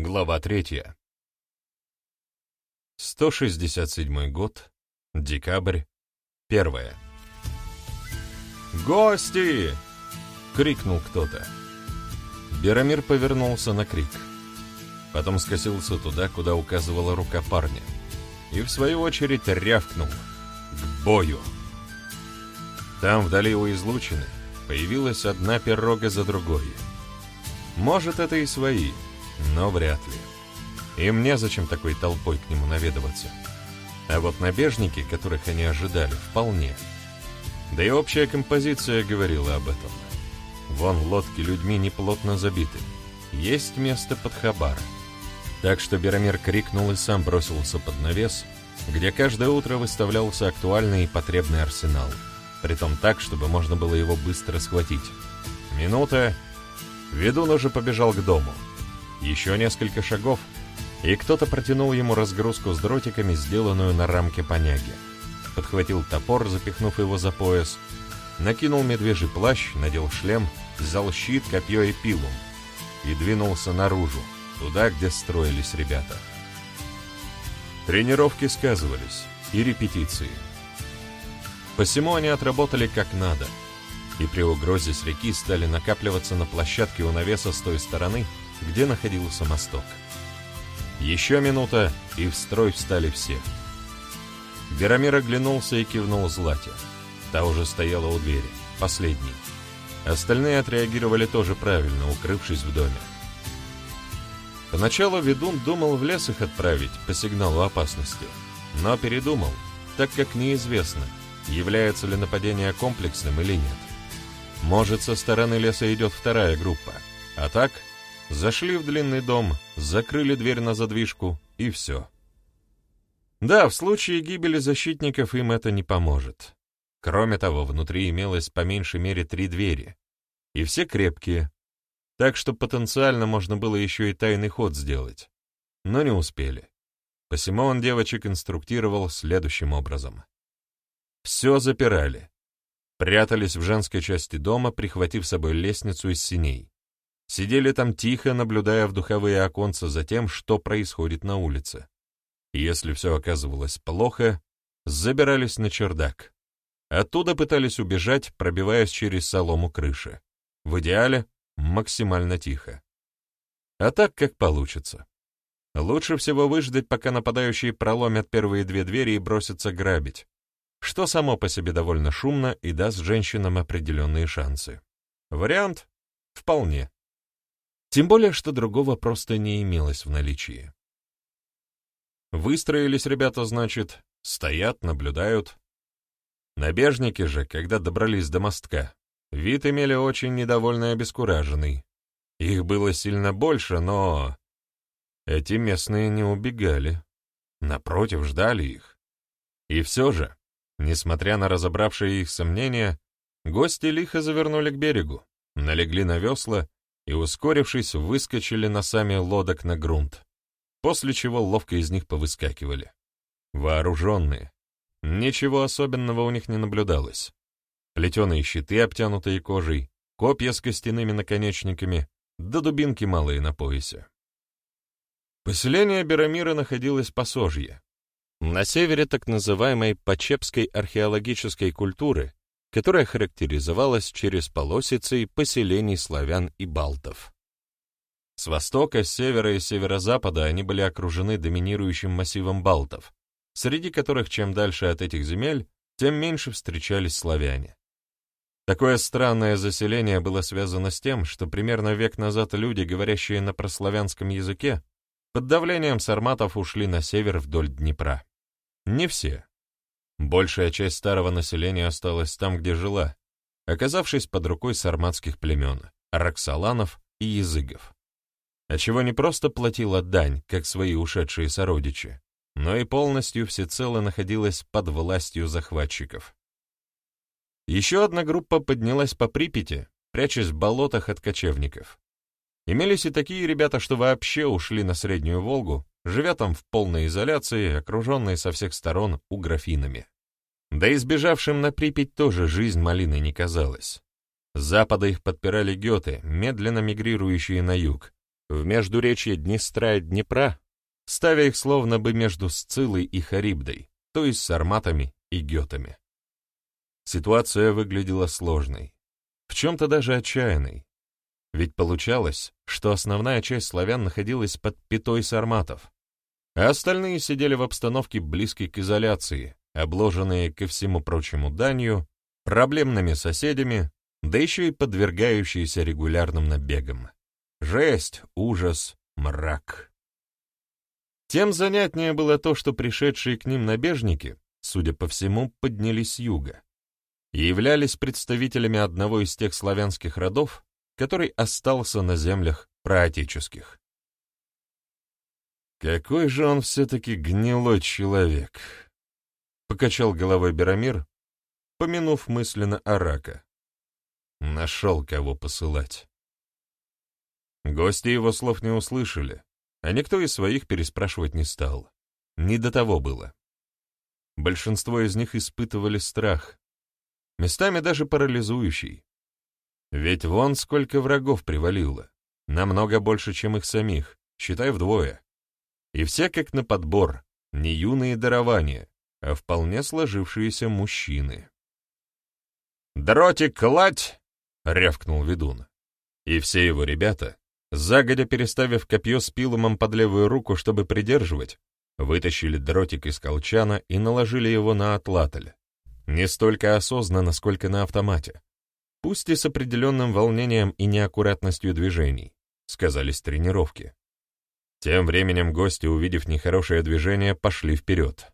Глава третья. 167 год, декабрь, первое. «Гости!» — крикнул кто-то. Берамир повернулся на крик. Потом скосился туда, куда указывала рука парня. И в свою очередь рявкнул. «К бою!» Там, вдали у излучины, появилась одна пирога за другой. Может, это и свои — но вряд ли. Им незачем такой толпой к нему наведываться. А вот набежники, которых они ожидали, вполне. Да и общая композиция говорила об этом. Вон лодки людьми неплотно забиты. Есть место под хабар. Так что Беромир крикнул и сам бросился под навес, где каждое утро выставлялся актуальный и потребный арсенал. Притом так, чтобы можно было его быстро схватить. Минута. Ведун уже побежал к дому. Еще несколько шагов, и кто-то протянул ему разгрузку с дротиками, сделанную на рамке поняги. Подхватил топор, запихнув его за пояс, накинул медвежий плащ, надел шлем, взял щит, копье и пилу и двинулся наружу, туда, где строились ребята. Тренировки сказывались, и репетиции. Посему они отработали как надо, и при угрозе с реки стали накапливаться на площадке у навеса с той стороны, где находился мосток. Еще минута, и в строй встали все. Беромир оглянулся и кивнул Злате. Та уже стояла у двери, последней. Остальные отреагировали тоже правильно, укрывшись в доме. Поначалу ведун думал в лес их отправить по сигналу опасности, но передумал, так как неизвестно, является ли нападение комплексным или нет. Может, со стороны леса идет вторая группа, а так Зашли в длинный дом, закрыли дверь на задвижку, и все. Да, в случае гибели защитников им это не поможет. Кроме того, внутри имелось по меньшей мере три двери, и все крепкие, так что потенциально можно было еще и тайный ход сделать. Но не успели. Посему он девочек инструктировал следующим образом. Все запирали. Прятались в женской части дома, прихватив с собой лестницу из синей. Сидели там тихо, наблюдая в духовые оконца за тем, что происходит на улице. Если все оказывалось плохо, забирались на чердак. Оттуда пытались убежать, пробиваясь через солому крыши. В идеале максимально тихо. А так, как получится. Лучше всего выждать, пока нападающие проломят первые две двери и бросятся грабить, что само по себе довольно шумно и даст женщинам определенные шансы. Вариант? Вполне. Тем более, что другого просто не имелось в наличии. Выстроились ребята, значит, стоят, наблюдают. Набежники же, когда добрались до мостка, вид имели очень недовольный и обескураженный. Их было сильно больше, но... Эти местные не убегали. Напротив, ждали их. И все же, несмотря на разобравшие их сомнения, гости лихо завернули к берегу, налегли на весла и, ускорившись, выскочили носами лодок на грунт, после чего ловко из них повыскакивали. Вооруженные. Ничего особенного у них не наблюдалось. Плетеные щиты, обтянутые кожей, копья с костяными наконечниками, да дубинки малые на поясе. Поселение Берамира находилось по Сожье, на севере так называемой Почепской археологической культуры, которая характеризовалась через полосицей поселений славян и балтов. С востока, с севера и северо-запада они были окружены доминирующим массивом балтов, среди которых чем дальше от этих земель, тем меньше встречались славяне. Такое странное заселение было связано с тем, что примерно век назад люди, говорящие на прославянском языке, под давлением сарматов ушли на север вдоль Днепра. Не все, Большая часть старого населения осталась там, где жила, оказавшись под рукой сарматских племен, роксоланов и языгов. Отчего не просто платила дань, как свои ушедшие сородичи, но и полностью всецело находилась под властью захватчиков. Еще одна группа поднялась по Припяти, прячась в болотах от кочевников. Имелись и такие ребята, что вообще ушли на Среднюю Волгу, живя там в полной изоляции, окруженные со всех сторон уграфинами. Да и сбежавшим на Припять тоже жизнь малины не казалась. С запада их подпирали геты, медленно мигрирующие на юг, в междуречье Днестра и Днепра, ставя их словно бы между Сцилой и Харибдой, то есть с арматами и гетами. Ситуация выглядела сложной, в чем-то даже отчаянной. Ведь получалось, что основная часть славян находилась под пятой сарматов, а остальные сидели в обстановке близкой к изоляции, обложенные ко всему прочему данью, проблемными соседями, да еще и подвергающиеся регулярным набегам. Жесть, ужас, мрак. Тем занятнее было то, что пришедшие к ним набежники, судя по всему, поднялись с юга и являлись представителями одного из тех славянских родов, который остался на землях проотеческих. «Какой же он все-таки гнилой человек!» — покачал головой Берамир, помянув мысленно Арака. Нашел кого посылать. Гости его слов не услышали, а никто из своих переспрашивать не стал. Не до того было. Большинство из них испытывали страх, местами даже парализующий. Ведь вон сколько врагов привалило, намного больше, чем их самих, считай вдвое. И все как на подбор, не юные дарования, а вполне сложившиеся мужчины. «Дротик, кладь!» — рявкнул ведун. И все его ребята, Загодя переставив копье с пилумом под левую руку, чтобы придерживать, вытащили дротик из колчана и наложили его на атлатль. Не столько осознанно, сколько на автомате. Пусть и с определенным волнением и неаккуратностью движений, сказались тренировки. Тем временем гости, увидев нехорошее движение, пошли вперед.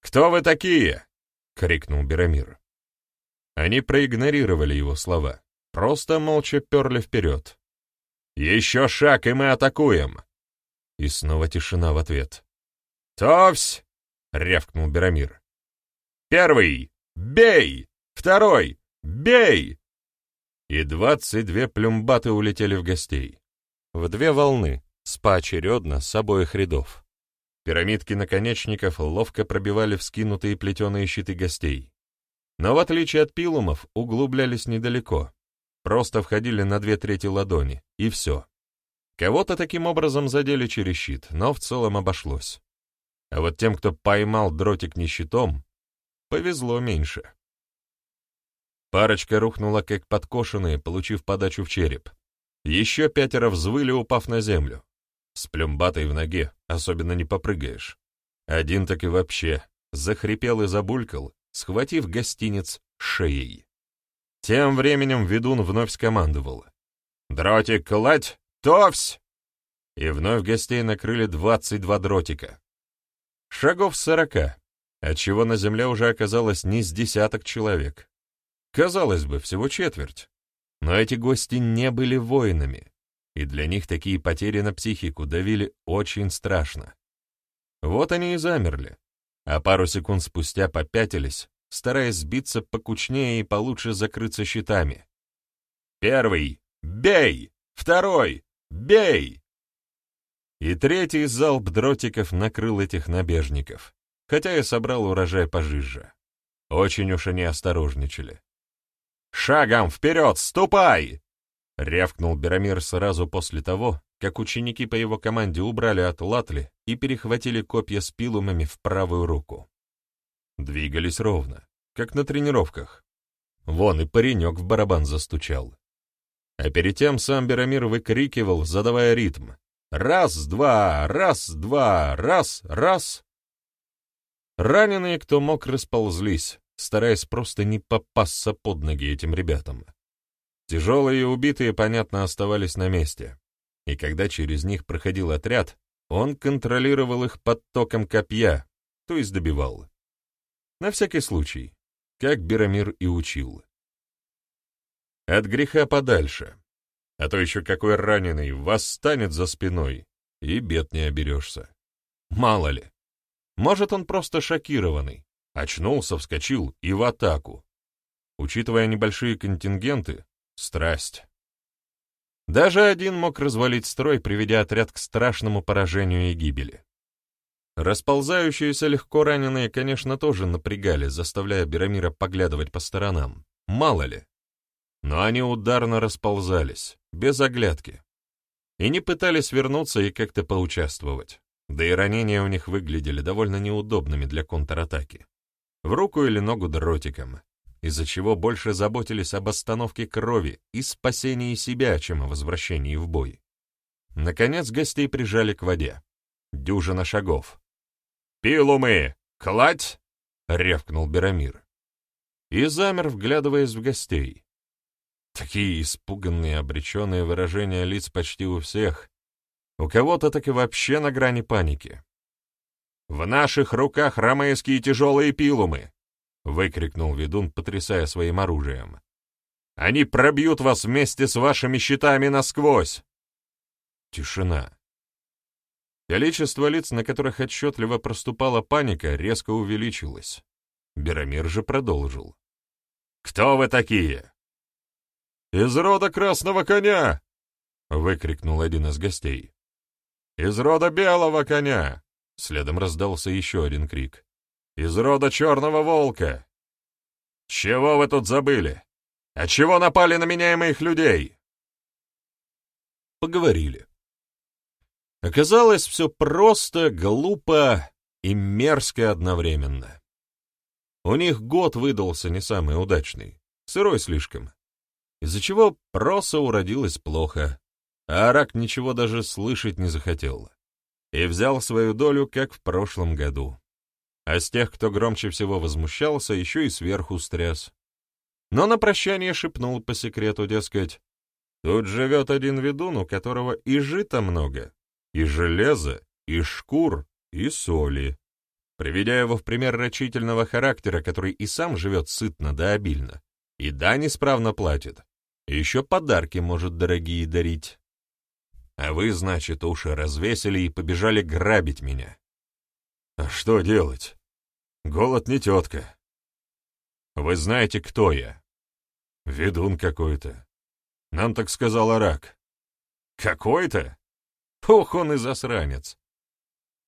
«Кто вы такие?» — крикнул Берамир. Они проигнорировали его слова, просто молча перли вперед. «Еще шаг, и мы атакуем!» И снова тишина в ответ. «Товсь!» — рявкнул Берамир. «Первый! Бей! Второй! Бей!» И двадцать две плюмбаты улетели в гостей. В две волны, споочередно, с обоих рядов. Пирамидки наконечников ловко пробивали вскинутые плетеные щиты гостей. Но в отличие от пилумов, углублялись недалеко, Просто входили на две трети ладони, и все. Кого-то таким образом задели через щит, но в целом обошлось. А вот тем, кто поймал дротик не щитом, повезло меньше. Парочка рухнула как подкошенные, получив подачу в череп. Еще пятеро взвыли, упав на землю. С плюмбатой в ноге особенно не попрыгаешь. Один так и вообще захрипел и забулькал, схватив гостиниц шеей. Тем временем ведун вновь скомандовал. «Дротик, кладь! Товсь!» И вновь гостей накрыли двадцать два дротика. Шагов сорока, отчего на земле уже оказалось не с десяток человек. Казалось бы, всего четверть. Но эти гости не были воинами, и для них такие потери на психику давили очень страшно. Вот они и замерли, а пару секунд спустя попятились, стараясь сбиться покучнее и получше закрыться щитами. «Первый! Бей! Второй! Бей!» И третий залп дротиков накрыл этих набежников, хотя и собрал урожай пожиже. Очень уж они осторожничали. «Шагом вперед! Ступай!» — рявкнул Берамир сразу после того, как ученики по его команде убрали от латли и перехватили копья с пилумами в правую руку. Двигались ровно, как на тренировках. Вон и паренек в барабан застучал. А перед тем сам Берамир выкрикивал, задавая ритм. «Раз-два! Раз-два! Раз! Раз!» Раненые, кто мог, расползлись, стараясь просто не попасться под ноги этим ребятам. Тяжелые и убитые, понятно, оставались на месте. И когда через них проходил отряд, он контролировал их подтоком копья, то есть добивал. На всякий случай, как Берамир и учил. От греха подальше, а то еще какой раненый восстанет за спиной, и бед не оберешься. Мало ли. Может, он просто шокированный, очнулся, вскочил и в атаку. Учитывая небольшие контингенты, страсть. Даже один мог развалить строй, приведя отряд к страшному поражению и гибели. Расползающиеся легко раненые, конечно, тоже напрягали, заставляя Берамира поглядывать по сторонам. Мало ли. Но они ударно расползались, без оглядки. и не пытались вернуться и как-то поучаствовать. Да и ранения у них выглядели довольно неудобными для контратаки. В руку или ногу дротиком, из-за чего больше заботились об остановке крови и спасении себя, чем о возвращении в бой. Наконец гостей прижали к воде. Дюжина шагов. «Пилумы! Кладь!» — рявкнул Берамир. И замер, вглядываясь в гостей. Такие испуганные, обреченные выражения лиц почти у всех. У кого-то так и вообще на грани паники. «В наших руках ромейские тяжелые пилумы!» — выкрикнул ведун, потрясая своим оружием. «Они пробьют вас вместе с вашими щитами насквозь!» Тишина. Количество лиц, на которых отчетливо проступала паника, резко увеличилось. Берамир же продолжил. «Кто вы такие?» «Из рода красного коня!» — выкрикнул один из гостей. «Из рода белого коня!» — следом раздался еще один крик. «Из рода черного волка!» «Чего вы тут забыли? А чего напали на меня и моих людей?» Поговорили. Оказалось, все просто, глупо и мерзко одновременно. У них год выдался не самый удачный, сырой слишком из-за чего проса уродилась плохо, а Арак ничего даже слышать не захотел. И взял свою долю, как в прошлом году. А с тех, кто громче всего возмущался, еще и сверху стряс. Но на прощание шепнул по секрету, дескать, «Тут живет один ведун, у которого и жита много, и железа, и шкур, и соли» приведя его в пример рачительного характера, который и сам живет сытно да обильно, и да несправно платит, еще подарки может дорогие дарить. А вы, значит, уши развесили и побежали грабить меня. А что делать? Голод не тетка. Вы знаете, кто я? Ведун какой-то. Нам так сказал Арак. Какой-то? Ох, он и засранец.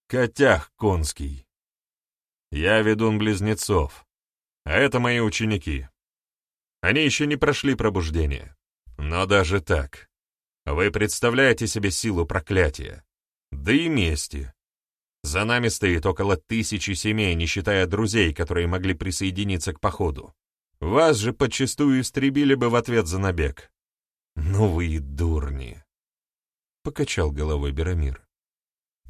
Котях конский. Я ведун близнецов, а это мои ученики. Они еще не прошли пробуждение. Но даже так. Вы представляете себе силу проклятия? Да и мести. За нами стоит около тысячи семей, не считая друзей, которые могли присоединиться к походу. Вас же подчастую истребили бы в ответ за набег. Ну вы и дурни. Покачал головой Берамир.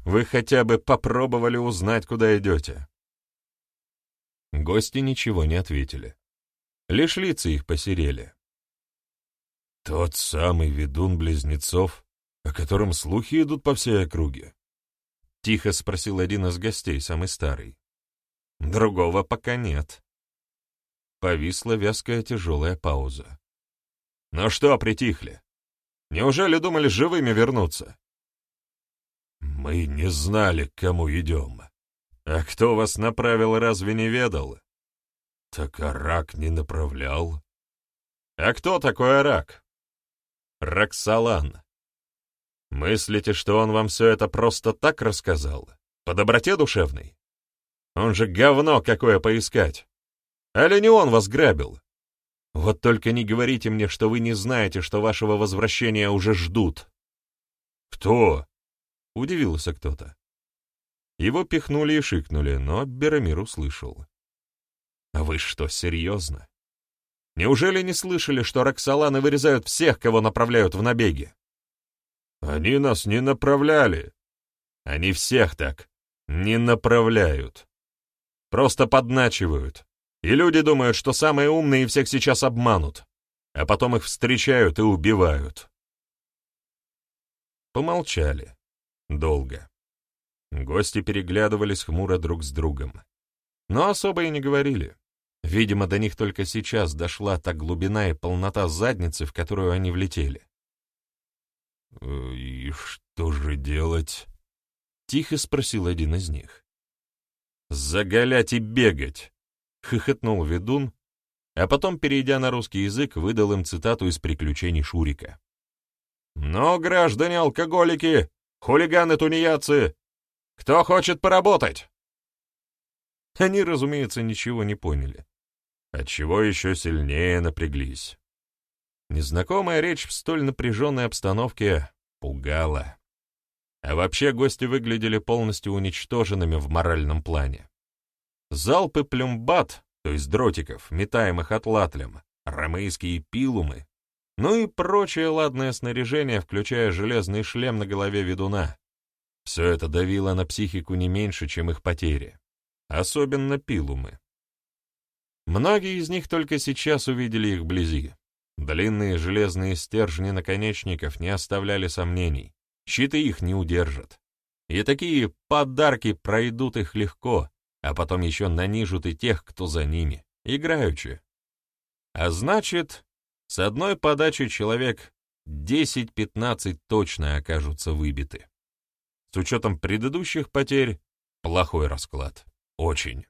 Вы хотя бы попробовали узнать, куда идете? Гости ничего не ответили. Лишь лица их посерели. «Тот самый ведун близнецов, о котором слухи идут по всей округе?» — тихо спросил один из гостей, самый старый. «Другого пока нет». Повисла вязкая тяжелая пауза. «Ну что, притихли? Неужели думали живыми вернуться?» «Мы не знали, к кому идем. А кто вас направил, разве не ведал?» Так Арак не направлял. А кто такой Арак? Роксолан. Мыслите, что он вам все это просто так рассказал? По доброте душевной? Он же говно какое поискать. Али не он вас грабил? Вот только не говорите мне, что вы не знаете, что вашего возвращения уже ждут. Кто? Удивился кто-то. Его пихнули и шикнули, но Берамир услышал. А вы что, серьезно? Неужели не слышали, что Роксоланы вырезают всех, кого направляют в набеги? Они нас не направляли. Они всех так не направляют. Просто подначивают. И люди думают, что самые умные всех сейчас обманут, а потом их встречают и убивают. Помолчали. Долго. Гости переглядывались хмуро друг с другом. Но особо и не говорили. Видимо, до них только сейчас дошла та глубина и полнота задницы, в которую они влетели. «Э, «И что же делать?» — тихо спросил один из них. «Заголять и бегать!» — хохотнул ведун, а потом, перейдя на русский язык, выдал им цитату из приключений Шурика. «Но, граждане алкоголики, хулиганы-тунеядцы, кто хочет поработать?» Они, разумеется, ничего не поняли отчего еще сильнее напряглись. Незнакомая речь в столь напряженной обстановке пугало. А вообще гости выглядели полностью уничтоженными в моральном плане. Залпы плюмбат, то есть дротиков, метаемых атлатлем, ромейские пилумы, ну и прочее ладное снаряжение, включая железный шлем на голове ведуна. Все это давило на психику не меньше, чем их потери. Особенно пилумы. Многие из них только сейчас увидели их вблизи. Длинные железные стержни наконечников не оставляли сомнений. Щиты их не удержат. И такие подарки пройдут их легко, а потом еще нанижут и тех, кто за ними, играючи. А значит, с одной подачи человек 10-15 точно окажутся выбиты. С учетом предыдущих потерь, плохой расклад. Очень.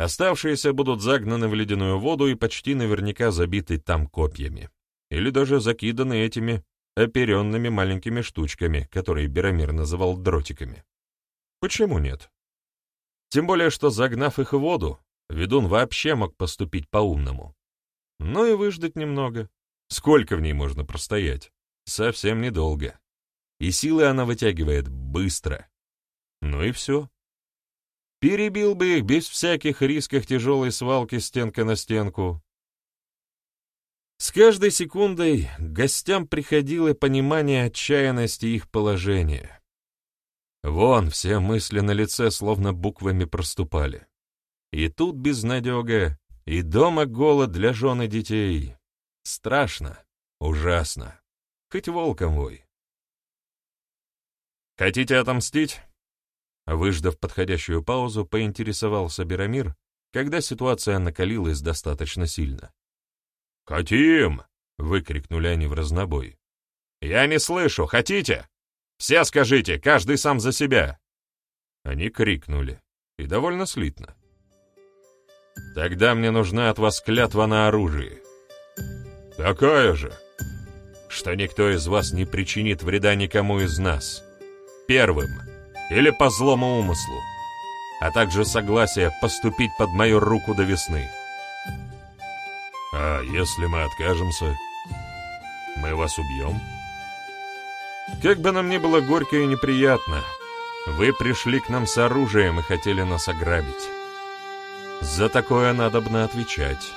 Оставшиеся будут загнаны в ледяную воду и почти наверняка забиты там копьями. Или даже закиданы этими оперенными маленькими штучками, которые Берамир называл дротиками. Почему нет? Тем более, что загнав их в воду, ведун вообще мог поступить по-умному. Ну и выждать немного. Сколько в ней можно простоять? Совсем недолго. И силы она вытягивает быстро. Ну и все. Перебил бы их без всяких рисков тяжелой свалки стенка на стенку. С каждой секундой гостям приходило понимание отчаянности их положения. Вон, все мысли на лице словно буквами проступали. И тут безнадега, и дома голод для жены детей. Страшно, ужасно, хоть волком вой. Хотите отомстить? Выждав подходящую паузу, поинтересовался Берамир, когда ситуация накалилась достаточно сильно. «Хотим!» — выкрикнули они в разнобой. «Я не слышу! Хотите? Все скажите, каждый сам за себя!» Они крикнули, и довольно слитно. «Тогда мне нужна от вас клятва на оружие». «Какая же?» «Что никто из вас не причинит вреда никому из нас. Первым!» Или по злому умыслу, а также согласие поступить под мою руку до весны. А если мы откажемся, мы вас убьем? Как бы нам ни было горько и неприятно, вы пришли к нам с оружием и хотели нас ограбить. За такое надо бы отвечать.